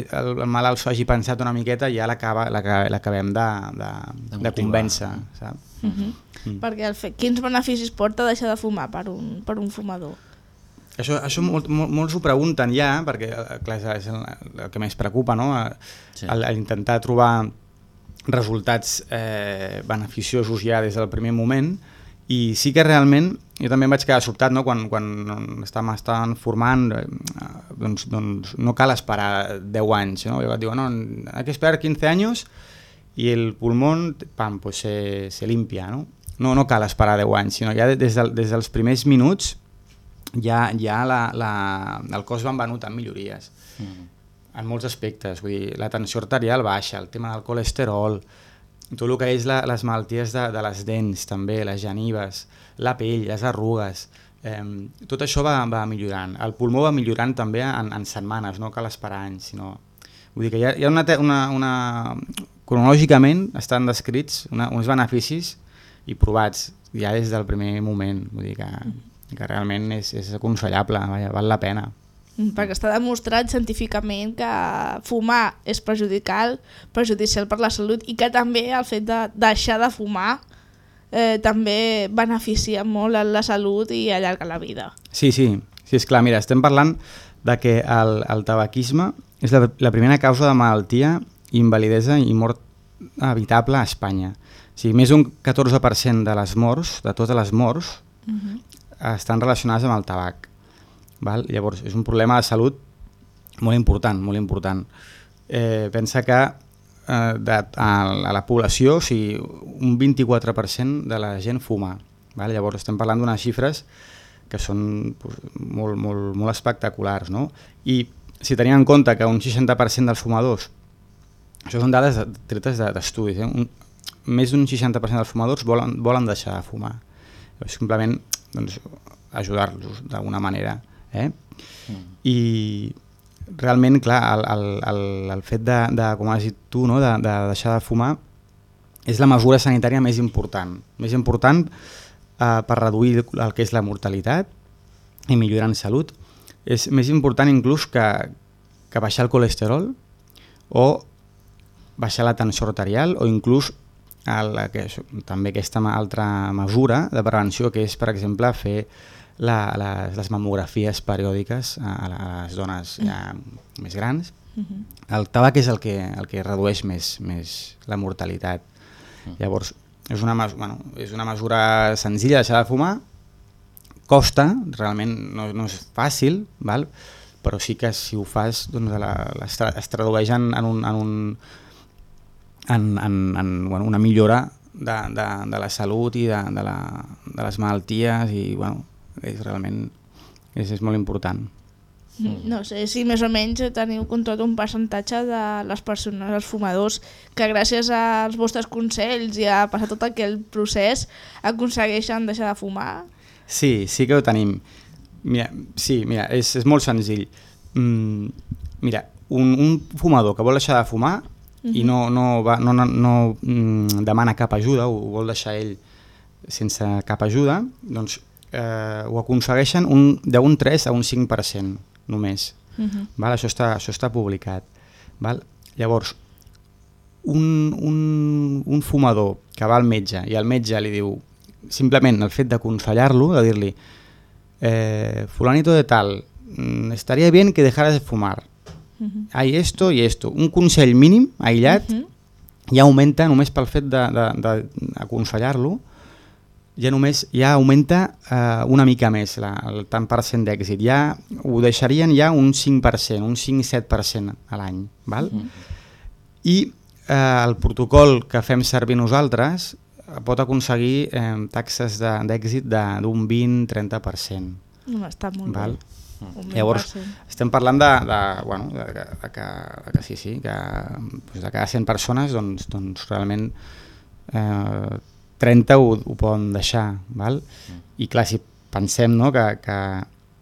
el, el malalt s'ho hagi pensat una miqueta, ja l'acabem de, de, de, motivar. convèncer. Saps? Mhm. Mm. Perquè el fe... quins beneficis porta deixar de fumar per un, per un fumador? Això, això molt, molt, molts ho pregunten ja, perquè eh, clar, és, el, el que més preocupa, no? Sí. Sí. El, el intentar trobar resultats eh, beneficiosos ja des del primer moment i sí que realment jo també em vaig quedar sobtat no? quan, quan estàvem, estàvem formant eh, doncs, doncs no cal esperar 10 anys no? jo digo, no, hay que esperar 15 anys i el pulmón pam, pues se, se limpia no? no, no cal esperar 10 anys sinó ja des, del, des dels primers minuts ja, ja la, la, el cos va venut amb millories Mm. En molts aspectes, vull dir, la tensió arterial baixa, el tema del colesterol, tot el que és la, les malalties de, de les dents també, les genives, la pell, les arrugues, eh, tot això va, va millorant. El pulmó va millorant també en, en setmanes, no cal esperar anys, sinó... Vull dir que hi ha, hi ha una, una, una... Cronològicament estan descrits una, uns beneficis i provats ja des del primer moment, vull dir que, que realment és, és aconsellable, vaja, val la pena. Mm, Perquè està demostrat científicament que fumar és perjudicial, perjudicial per la salut i que també el fet de deixar de fumar eh, també beneficia molt a la salut i allarga la vida. Sí, sí, sí, és clar, mira, estem parlant de que el, el tabaquisme és la, la primera causa de malaltia, invalidesa i mort evitable a Espanya. O sigui, més d'un 14% de les morts, de totes les morts, Uh -huh. estan relacionades amb el tabac. Val? Llavors, és un problema de salut molt important, molt important. Eh, pensa que eh, de, a, a la població o sigui, un 24% de la gent fuma. Val? Llavors estem parlant d'unes xifres que són pues, molt, molt, molt espectaculars. No? I si tenim en compte que un 60% dels fumadors, això són dades de- tretes de- d'estudis, eh? un, més d'un 60% dels fumadors volen, volen deixar de fumar. Simplement doncs, ajudar-los d'alguna manera. Eh? I realment, clar, el, el, el, el fet de, de, com has dit tu, no? de, de deixar de fumar és la mesura sanitària més important. Més important eh, per reduir el que és la mortalitat i millorar en salut. És més important inclús que, que baixar el colesterol o baixar la tensió arterial o inclús el, que també aquesta altra mesura de prevenció que és, per exemple, fer la, les, les mamografies periòdiques a, a les dones ja més grans. Uh -huh. El tabac és el que, el que redueix més, més la mortalitat. Llavors, és una, bueno, és una mesura senzilla deixar de fumar, costa, realment no, no és fàcil, val? però sí que si ho fas doncs, la, la, es tra- es tradueix en, en, un, en, un, en, en, en bueno, una millora de, de, de la salut i de, de, la, de les malalties i bueno, és realment és, és molt important. No sé si més o menys teniu controlat un percentatge de les persones, els fumadors, que gràcies als vostres consells i a passar tot aquell procés aconsegueixen deixar de fumar. Sí, sí que ho tenim. Mira, sí, mira, és, és molt senzill. Mm, mira, un, un fumador que vol deixar de fumar i Mhm. no, no, va, no, no, no mm, demana cap ajuda, ho vol deixar ell sense cap ajuda, doncs eh, ho aconsegueixen un, d'un 3 a un 5% només. Mhm. Val? Això, està, això està publicat. Val? Llavors, un, un, un fumador que va al metge i el metge li diu simplement el fet d'aconsellar-lo, de dir-li eh, fulanito de tal, mm, estaría bien que dejaras de fumar. Mhm. Hay esto y esto. Un consell mínim, aïllat, Mhm. ja augmenta només pel fet d'aconsellar-lo, ja només ja augmenta eh, una mica més la, el tant per cent d'èxit. Ja ho deixarien ja un 5%, un 5-7% a l'any. val? I eh, el protocol que fem servir nosaltres eh, pot aconseguir eh, taxes de- d'èxit de- d'un 20-30%. No, està molt Val? bé. Llavors, 20%. estem parlant de, de, bueno, de, de, de, que, de que sí, sí, que doncs de cada 100 persones, doncs, doncs realment eh, 30 ho, ho poden deixar. Val? I clar, si pensem no, que, que,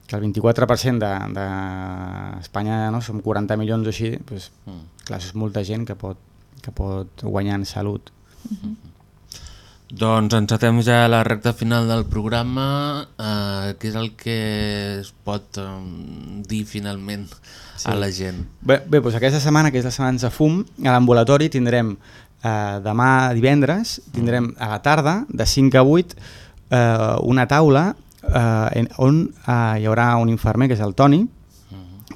que el 24% d'Espanya, de, d'Espanya, no, som 40 milions o així, doncs, clar, és molta gent que pot, que pot guanyar en salut. Doncs encetem ja la recta final del programa, eh, que és el que es pot eh, dir finalment sí. a la gent. Bé, bé doncs aquesta setmana, que és la setmana de fum, a l'ambulatori tindrem eh, demà divendres, tindrem a la tarda, de 5 a 8, eh, una taula eh, on eh, hi haurà un infermer, que és el Toni,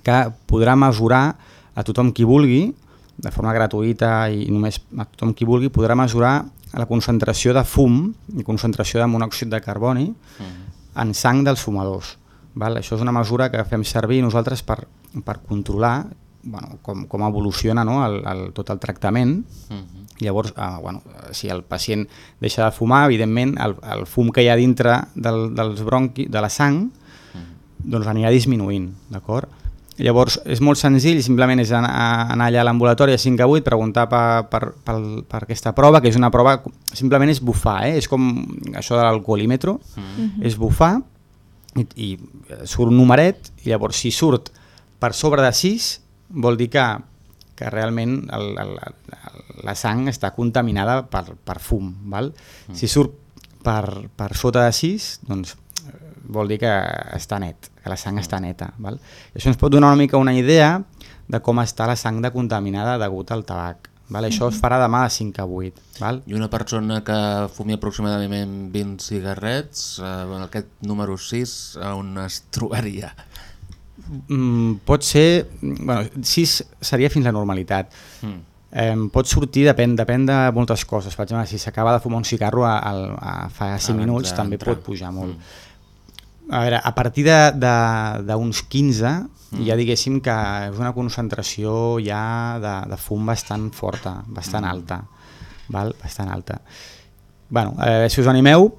que podrà mesurar a tothom qui vulgui, de forma gratuïta i només a tothom qui vulgui, podrà mesurar la concentració de fum i concentració de monòxid de carboni en sang dels fumadors. Val? Això és una mesura que fem servir nosaltres per, per controlar bueno, com, com evoluciona no? el, el, tot el tractament. Llavors, eh, bueno, si el pacient deixa de fumar, evidentment el, el fum que hi ha dintre del, dels bronqui, de la sang doncs anirà disminuint, d'acord? Llavors és molt senzill, simplement és anar, anar allà a l'ambulatori a 5 a 8, preguntar per, per, per, per aquesta prova, que és una prova, simplement és bufar, eh? és com això de l'alcoholímetro, Mhm. és bufar i, i surt un numeret i llavors si surt per sobre de 6 vol dir que, que realment el, el, el, la sang està contaminada per, per fum. Val? Si surt per, per sota de 6, doncs eh, vol dir que està net, que la sang està neta. Val? I això ens pot donar una mica una idea de com està la sang de contaminada degut al tabac. Val? Això es farà demà de 5 a 8. Val? I una persona que fumi aproximadament 20 cigarrets, eh, bueno, aquest número 6, on es trobaria? Mm, pot ser... Bueno, 6 seria fins la normalitat. Mm. Eh, pot sortir, depèn, depèn de moltes coses. Per exemple, si s'acaba de fumar un cigarro a, a, a fa 5 Abans minuts, també pot pujar molt. A veure, a partir d'uns 15 Mm. ja diguéssim que és una concentració ja de, de fum bastant forta, bastant Mm. alta. Val? Bastant alta. bueno, eh, si us animeu,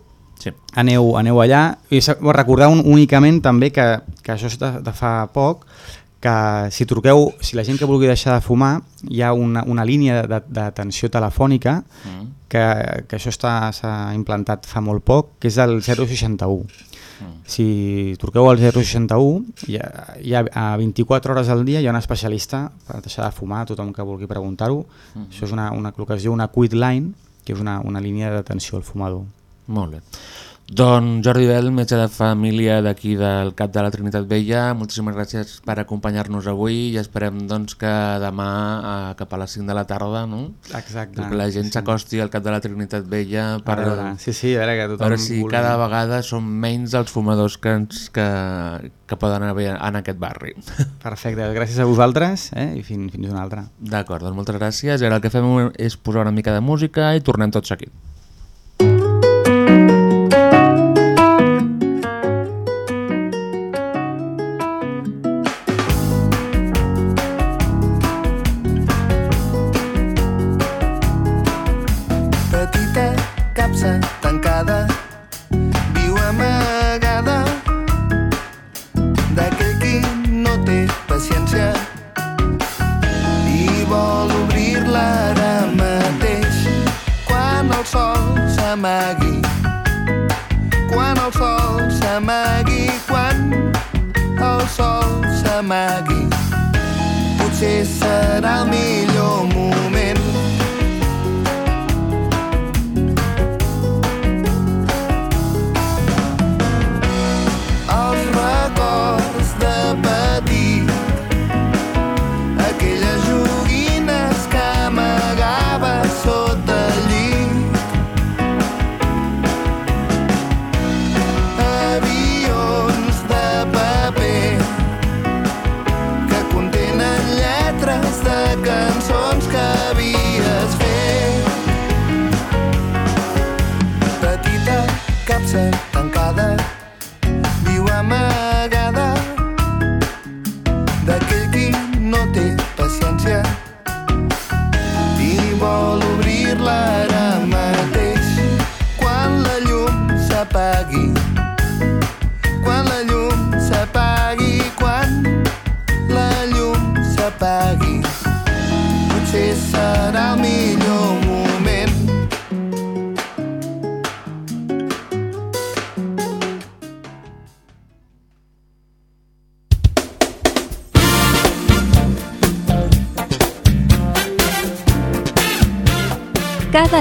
sí. aneu, aneu allà. I recordeu un, únicament també que, que això és de, de fa poc, que si truqueu, si la gent que vulgui deixar de fumar, hi ha una, una línia de- d'atenció telefònica Mm. que, que això s'ha implantat fa molt poc, que és el 061. Si truqueu al 061, hi ha, hi ha, a 24 hores al dia hi ha un especialista per deixar de fumar, tothom que vulgui preguntar-ho. Mhm. Això és una, una, el que es diu una quit line, que és una, una línia d'atenció al fumador. Molt bé. Doncs Jordi Bell, metge de família d'aquí del CAP de la Trinitat Vella, moltíssimes gràcies per acompanyar-nos avui i esperem doncs, que demà eh, cap a les 5 de la tarda no? Exacte. que la gent Sí. s'acosti al CAP de la Trinitat Vella per, A veure, sí, sí, a veure que tothom per si vulgui. cada vegada són menys els fumadors que, ens, que, que poden haver en aquest barri. Perfecte, gràcies a vosaltres eh? i fins, fins una altra. D'acord, doncs moltes gràcies. I ara el que fem és posar una mica de música i tornem tots aquí.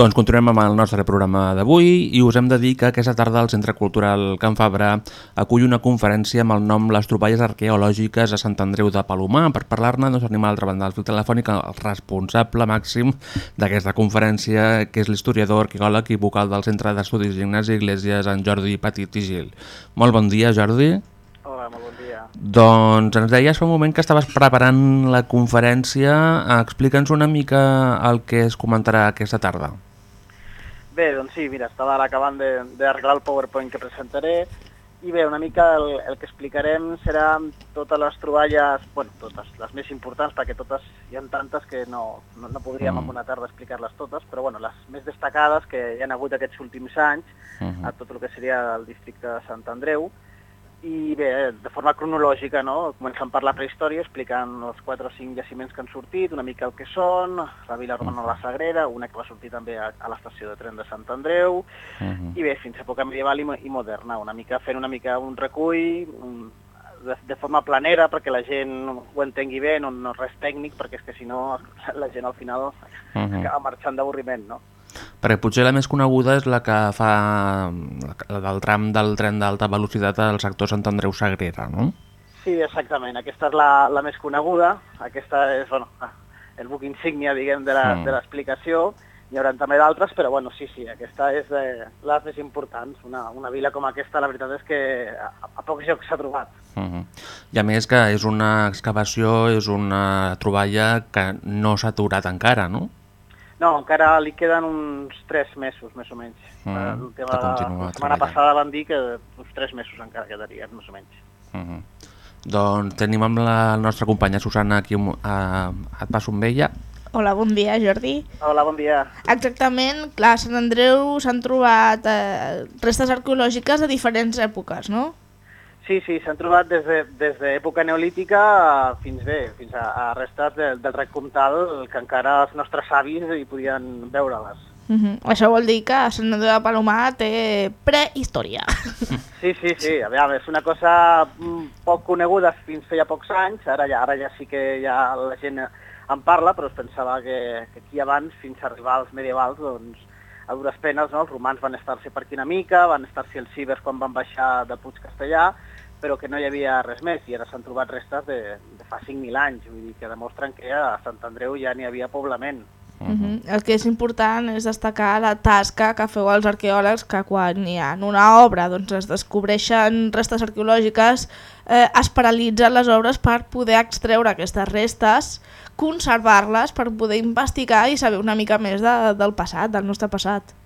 Doncs continuem amb el nostre programa d'avui i us hem de dir que aquesta tarda el Centre Cultural Can Fabra acull una conferència amb el nom Les troballes arqueològiques a Sant Andreu de Palomar. Per parlar-ne doncs, tenim a l'altra banda del fil telefònic el responsable màxim d'aquesta conferència, que és l'historiador, arqueòleg i vocal del Centre d'Estudis Ignasi Iglesias, en Jordi Petit i Gil. Molt bon dia, Jordi. Hola, molt bon dia. Doncs ens deies fa un moment que estaves preparant la conferència. Explica'ns una mica el que es comentarà aquesta tarda. Bé, doncs sí, mira, estava ara acabant de- d'arreglar el PowerPoint que presentaré i bé, una mica el, el que explicarem serà totes les troballes, bueno, totes, les més importants, perquè totes hi ha tantes que no, no, no podríem Mm. en una tarda explicar-les totes, però bueno, les més destacades que hi han hagut aquests últims anys Mhm. a tot el que seria el districte de Sant Andreu, i bé, de forma cronològica, no? començant per la prehistòria, explicant els 4 o 5 jaciments que han sortit, una mica el que són, la Vila Romana de la Sagrera, una que va sortir també a, a l'estació de tren de Sant Andreu, Mhm. i bé, fins a època medieval i, i moderna, una mica fent una mica un recull un, de, de forma planera perquè la gent ho entengui bé, no, no res tècnic, perquè és que si no la gent al final Mhm. acaba marxant d'avorriment, no? Perquè potser la més coneguda és la que fa la, del tram del tren d'alta velocitat al sector Sant Andreu Sagrera, no? Sí, exactament. Aquesta és la, la més coneguda. Aquesta és bueno, el buc insígnia, diguem, de la- Mm. l'explicació. Hi haurà també d'altres, però bueno, sí, sí, aquesta és de les més importants. Una, una vila com aquesta, la veritat és que a, a pocs llocs s'ha trobat. Uh -huh. I a més que és una excavació, és una troballa que no s'ha aturat encara, no? No, encara li queden uns tres mesos, més o menys. Mm, Eh, l'última- de continuar la setmana treballant. passada van dir que uns tres mesos encara quedarien, més o menys. Uh -huh. Doncs tenim amb la nostra companya Susana aquí a, a et passo amb ella. Hola, bon dia, Jordi. Hola, bon dia. Exactament, clar, a Sant Andreu s'han trobat eh, restes arqueològiques de diferents èpoques, no? Sí, sí, s'han trobat des de- des d'època neolítica fins bé, fins a, a restes de, del rec comtal que encara els nostres avis hi podien veure-les. Uh -huh. Això vol dir que Sant Andreu de Palomar té prehistòria. Sí, sí, sí, a veure, és una cosa mm, poc coneguda fins feia pocs anys, ara ja, ara ja sí que ja la gent en parla, però es pensava que, que aquí abans, fins a arribar als medievals, doncs, a dures penes, no? els romans van estar-se per aquí una mica, van estar-se els cibers quan van baixar de Puig Castellà, però que no hi havia res més, i ara s'han trobat restes de, de fa 5.000 anys, vull dir que demostren que a Sant Andreu ja n'hi havia poblament. Uh -huh. El que és important és destacar la tasca que feu els arqueòlegs que quan hi ha una obra doncs es descobreixen restes arqueològiques eh, es paralitzen les obres per poder extreure aquestes restes, conservar-les per poder investigar i saber una mica més de, del passat, del nostre passat.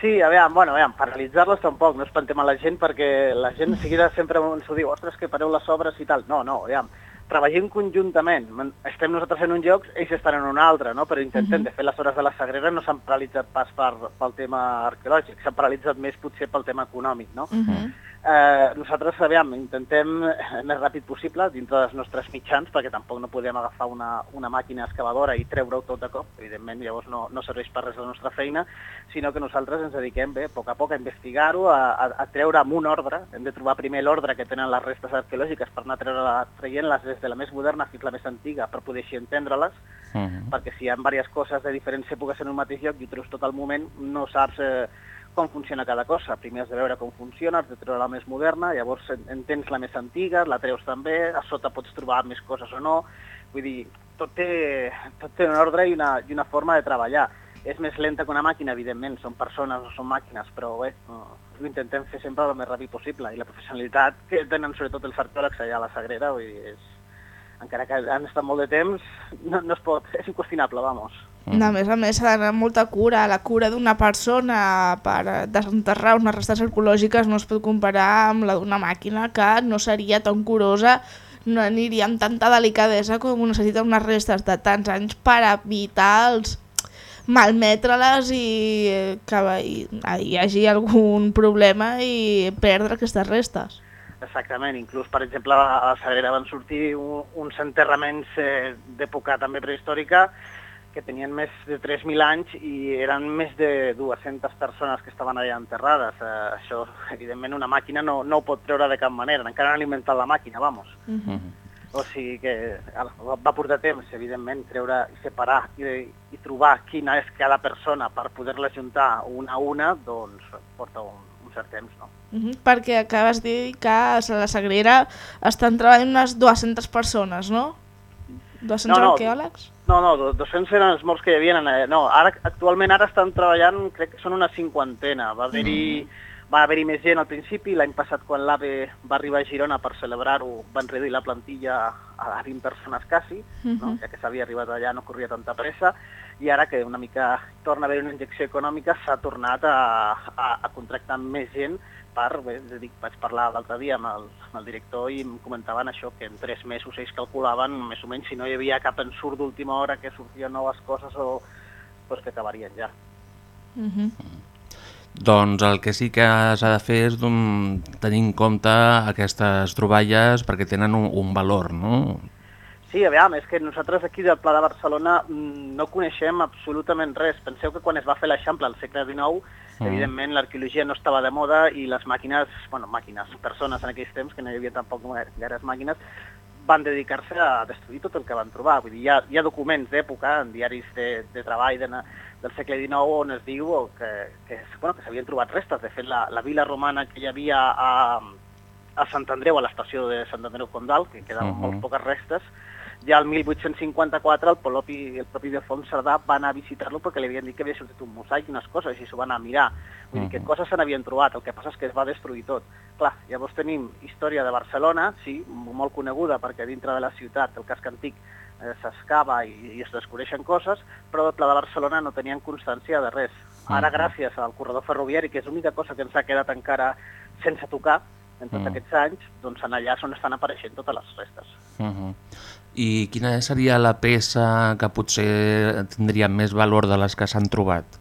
Sí, a veure, bueno, a veure, paralitzar-les tampoc, no espantem a la gent perquè la gent seguida sempre ens ho diu, ostres, que pareu les obres i tal. No, no, a veure, treballem conjuntament. Men- Estem nosaltres en un lloc, ells estan en un altre, no? però intentem, Mhm. de fet, les hores de la Sagrera no s'han paralitzat pas per, pel tema arqueològic, s'han paralitzat més potser pel tema econòmic, no? Uh -huh. Eh, nosaltres, aviam, intentem el més ràpid possible, dintre dels nostres mitjans, perquè tampoc no podem agafar una, una màquina excavadora i treure-ho tot de cop, evidentment llavors no, no serveix per res la nostra feina, sinó que nosaltres ens dediquem bé, a poc a poc, a investigar-ho, a, a, a treure amb un ordre, hem de trobar primer l'ordre que tenen les restes arqueològiques per anar treure traient-les des de la més moderna fins a la més antiga, per poder així entendre-les, Uh -huh. perquè si hi ha diverses coses de diferents èpoques en un mateix lloc i ho treus tot al moment, no saps eh, com funciona cada cosa. Primer has de veure com funciona, has de treure la més moderna, llavors en- entens la més antiga, la treus també, a sota pots trobar més coses o no. Vull dir, tot té, tot té un ordre i una, i una forma de treballar. És més lenta que una màquina, evidentment, són persones, no són màquines, però bé, no, ho intentem fer sempre el més ràpid possible. I la professionalitat que tenen sobretot els arqueòlegs allà a la Sagrera, vull dir, és, encara que han estat molt de temps, no, no es pot, és inqüestionable, vamos. A més a més s'ha d'anar molta cura. La cura d'una persona per desenterrar unes restes arqueològiques no es pot comparar amb la d'una màquina que no seria tan curosa, no aniria amb tanta delicadesa com ho necessiten unes restes de tants anys per evitar els malmetre-les i eh, que hi, hi hagi algun problema i perdre aquestes restes. Exactament, inclús, per exemple, a la Sagrera van sortir un, uns enterraments eh, d'època també prehistòrica que tenien més de 3.000 anys i eren més de 200 persones que estaven allà enterrades. Eh, això, evidentment, una màquina no, no ho pot treure de cap manera, encara han inventat la màquina, vamos. Uh -huh. O sigui que ara, va portar temps, evidentment, treure i separar i, i trobar quina és cada persona per poder-la juntar una a una, doncs porta un, un cert temps, no? Uh -huh. Perquè acabes de dir que a la Sagrera estan treballant unes 200 persones, no? 200 No, no. arqueòlegs? No, no, do- 200 eren els morts que hi havia. Eh, no, ara, actualment ara estan treballant, crec que són una cinquantena. Va haver-hi va haver-hi més gent al principi, l'any passat quan l'AVE va arribar a Girona per celebrar-ho van reduir la plantilla a 20 persones quasi, no? Mhm. ja que s'havia arribat allà no corria tanta pressa, i ara que una mica torna a haver una injecció econòmica s'ha tornat a, a, a contractar més gent per, bé, és a dir, vaig parlar l'altre dia amb el, amb el director i em comentaven això, que en tres mesos ells calculaven més o menys si no hi havia cap ensurt d'última hora que sortien noves coses o pues, que acabarien ja. Uh -huh. Doncs el que sí que s'ha de fer és doncs, tenir en compte aquestes troballes perquè tenen un, un valor, no? Sí, aviam, és que nosaltres aquí del Pla de Barcelona mm, no coneixem absolutament res. Penseu que quan es va fer l'Eixample al segle XIX, Mm. evidentment l'arqueologia no estava de moda i les màquines, bueno, màquines, persones en aquells temps, que no hi havia tampoc gaires màquines, van dedicar-se a destruir tot el que van trobar. Vull dir, hi ha, hi ha documents d'època, en diaris de, de treball de, del segle XIX, on es diu que, que, bueno, que s'havien trobat restes. De fet, la, la vila romana que hi havia a, a Sant Andreu, a l'estació de Sant Andreu Condal, que quedaven uh Mhm. -huh. molt poques restes, ja el 1854 el Polopi i el propi de Font Cerdà van anar a visitar-lo perquè li havien dit que havia sortit un mosaic i unes coses i s'ho van anar a mirar. Vull dir que coses se n'havien trobat, el que passa és que es va destruir tot. Clar, llavors tenim història de Barcelona, sí, molt coneguda perquè dintre de la ciutat el casc antic eh, s'excava i, i es descobreixen coses, però del Pla de Barcelona no tenien constància de res. Ara, Mhm. gràcies al corredor ferroviari, que és l'única cosa que ens ha quedat encara sense tocar en tots Mhm. aquests anys, doncs en allà és on estan apareixent totes les restes. Uh -huh. I quina seria la peça que potser tindria més valor de les que s'han trobat?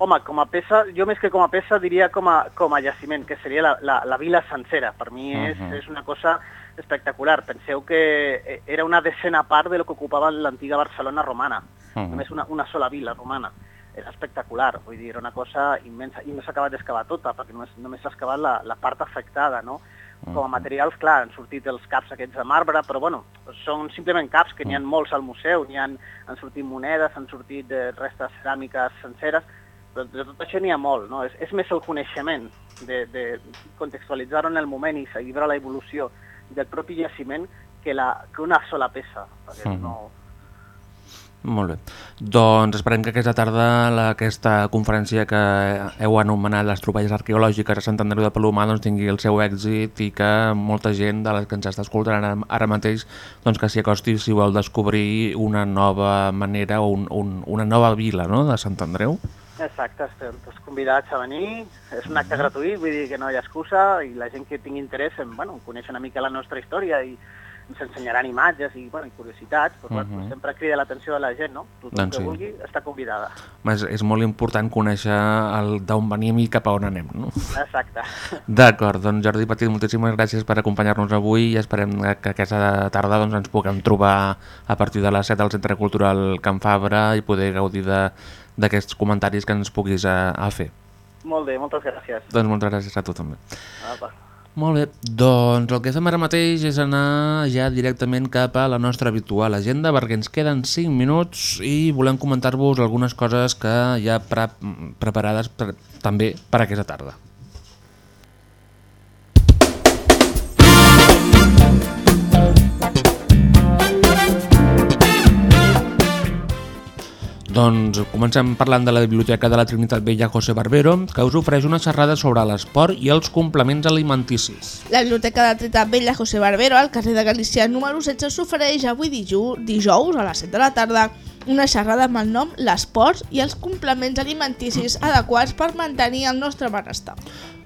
Home, com a peça, jo més que com a peça diria com a, com a jaciment, que seria la, la, la vila sencera. Per mi és, Mhm. és una cosa espectacular. Penseu que eh, era una decena part de lo que ocupava l'antiga Barcelona romana. Mhm. Només una, una sola vila romana. Era espectacular, vull dir, era una cosa immensa. I no s'ha acabat d'excavar tota, perquè només, només s'ha excavat la, la part afectada, no? Com a materials, clar, han sortit els caps aquests de marbre, però bueno, són simplement caps que n'hi ha molts al museu, n'hi han, han sortit monedes, han sortit eh, restes ceràmiques senceres, però de tot això n'hi ha molt, no? És, és més el coneixement de, de contextualitzar-ho en el moment i seguir la evolució del propi jaciment que, la, que una sola peça, perquè Mhm. no... Molt bé. Doncs esperem que aquesta tarda la, aquesta conferència que heu anomenat les troballes arqueològiques a Sant Andreu de Palomar doncs, tingui el seu èxit i que molta gent de les que ens està escoltant ara, ara mateix doncs, que s'hi acosti si vol descobrir una nova manera o un, un, una nova vila no? de Sant Andreu. Exacte, estem tots convidats a venir, és un acte gratuït, vull dir que no hi ha excusa, i la gent que tingui interès en, bueno, en conèixer una mica la nostra història i ens ensenyaran imatges i, bueno, i curiositats, però, bueno, Mhm. sempre crida l'atenció de la gent, no? Tothom Doncs que sí. vulgui està convidada. És, és molt important conèixer d'on venim i cap a on anem. No? Exacte. D'acord, doncs Jordi Petit, moltíssimes gràcies per acompanyar-nos avui i esperem que aquesta tarda doncs, ens puguem trobar a partir de les 7 al Centre Cultural Can Fabra i poder gaudir de- d'aquests comentaris que ens puguis a, a fer. Molt bé, moltes gràcies. Doncs moltes gràcies a tu també. Apa. Molt bé, doncs el que fem ara mateix és anar ja directament cap a la nostra habitual agenda perquè ens queden 5 minuts i volem comentar-vos algunes coses que hi ha pre preparades per, també per aquesta tarda. Doncs comencem parlant de la Biblioteca de la Trinitat Vella José Barbero, que us ofereix una xerrada sobre l'esport i els complements alimenticis. La Biblioteca de Trinitat Vella José Barbero, al carrer de Galícia número 16, s'ofereix avui dijous a les 7 de la tarda una xerrada amb el nom L'esport i els complements alimenticis adequats per mantenir el nostre benestar.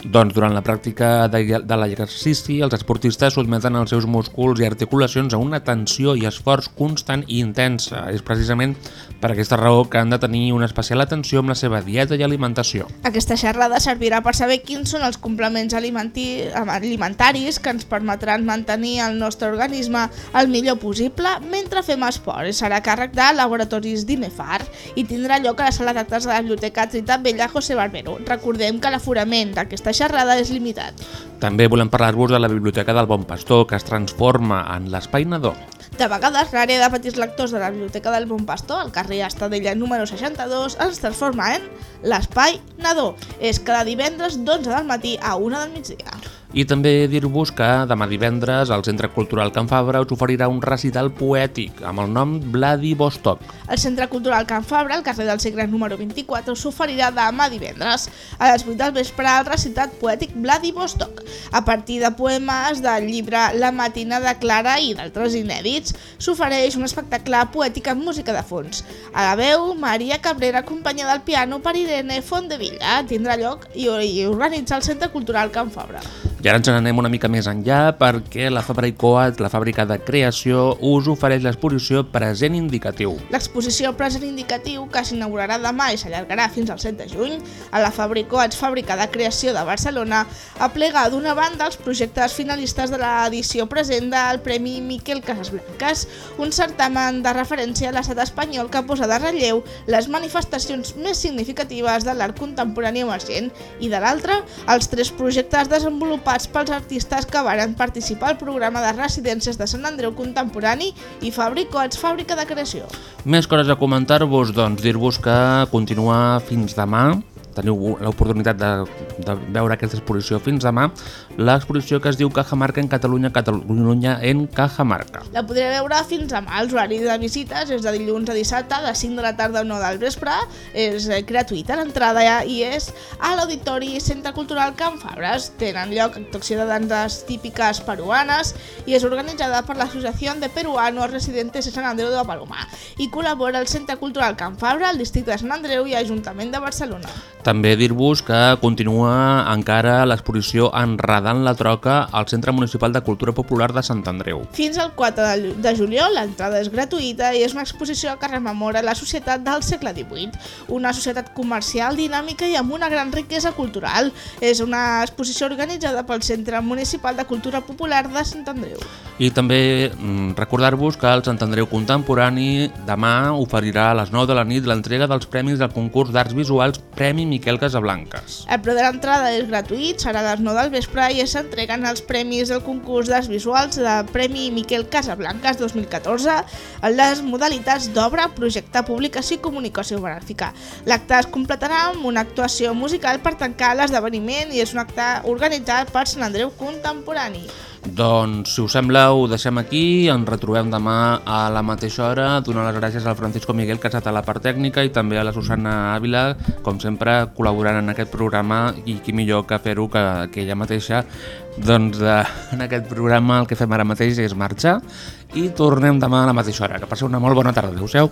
Doncs durant la pràctica de, de l'exercici, els esportistes sotmeten els seus músculs i articulacions a una tensió i esforç constant i intensa. És precisament per aquesta raó que han de tenir una especial atenció amb la seva dieta i alimentació. Aquesta xerrada servirà per saber quins són els complements alimentaris que ens permetran mantenir el nostre organisme el millor possible mentre fem esport. Serà càrrec de laboratoris d'INEFAR i tindrà lloc a la sala d'actes de la Biblioteca Trinitat Vella José Barbero. Recordem que l'aforament d'aquesta xerrada és limitat. També volem parlar-vos de la Biblioteca del Bon Pastor, que es transforma en l'Espai Nadó. De vegades, l'àrea de petits lectors de la Biblioteca del Bon Pastor, al carrer Estadella número 62, es transforma en l'Espai Nadó. És cada divendres d'11 del matí a 1 del migdia. I també dir-vos que demà divendres el Centre Cultural Can Fabra us oferirà un recital poètic amb el nom Vladivostok. El Centre Cultural Can Fabra, al carrer del Segre número 24, s'oferirà demà divendres a les 8 del vespre al recitat poètic Vladivostok. A partir de poemes del llibre La matina de Clara i d'altres inèdits, s'ofereix un espectacle poètic amb música de fons. A la veu, Maria Cabrera, acompanyada del piano per Irene Fontdevilla, tindrà lloc i organitza el Centre Cultural Can Fabra. I ara ens n'anem una mica més enllà perquè la i Coat, la fàbrica de creació, us ofereix l'exposició Present Indicatiu. L'exposició Present Indicatiu, que s'inaugurarà demà i s'allargarà fins al 7 de juny, a la Fabra i Coats, fàbrica de creació de Barcelona, aplega d'una banda els projectes finalistes de l'edició present del Premi Miquel Casasblanques, un certamen de referència a l'estat espanyol que posa de relleu les manifestacions més significatives de l'art contemporani emergent i, de l'altra, els tres projectes desenvolupats pels artistes que varen participar al programa de residències de Sant Andreu Contemporani i Fabricots Fàbrica de Creació. Més coses a comentar-vos, doncs dir-vos que continua fins demà teniu l'oportunitat de, de veure aquesta exposició fins demà, l'exposició que es diu Cajamarca en Catalunya, Catalunya en Cajamarca. La podreu veure fins demà. Els horaris de visites és de dilluns a dissabte, de 5 de la tarda a 9 del vespre, és eh, gratuïta l'entrada ja, i és a l'Auditori Centre Cultural Can Fabres. Tenen lloc actuació de danses típiques peruanes i és organitzada per l'Associació de Peruanos Residentes de Sant Andreu de Palomar i col·labora el Centre Cultural Can Fabra, el districte de Sant Andreu i Ajuntament de Barcelona. També dir-vos que continua encara l'exposició Enredant la Troca al Centre Municipal de Cultura Popular de Sant Andreu. Fins al 4 de, juliol l'entrada és gratuïta i és una exposició que rememora la societat del segle XVIII, una societat comercial dinàmica i amb una gran riquesa cultural. És una exposició organitzada pel Centre Municipal de Cultura Popular de Sant Andreu. I també mm, recordar-vos que el Sant Andreu Contemporani demà oferirà a les 9 de la nit l'entrega dels premis del concurs d'arts visuals Premi Miquel Casablanques. El preu de l'entrada és gratuït, serà a les 9 del vespre i s'entreguen els premis del concurs d'arts visuals de Premi Miquel Casablanques 2014 en les modalitats d'obra, projecte, publicació i comunicació benèfica. L'acte es completarà amb una actuació musical per tancar l'esdeveniment i és un acte organitzat per Sant Andreu Contemporani. Doncs, si us sembla, ho deixem aquí, ens retrobem demà a la mateixa hora, donar les gràcies al Francisco Miguel Casat a la part tècnica i també a la Susana Ávila, com sempre, col·laborant en aquest programa i qui millor que fer-ho que, que ella mateixa. Doncs de, en aquest programa el que fem ara mateix és marxar i tornem demà a la mateixa hora. Que passeu una molt bona tarda. Adéu-siau.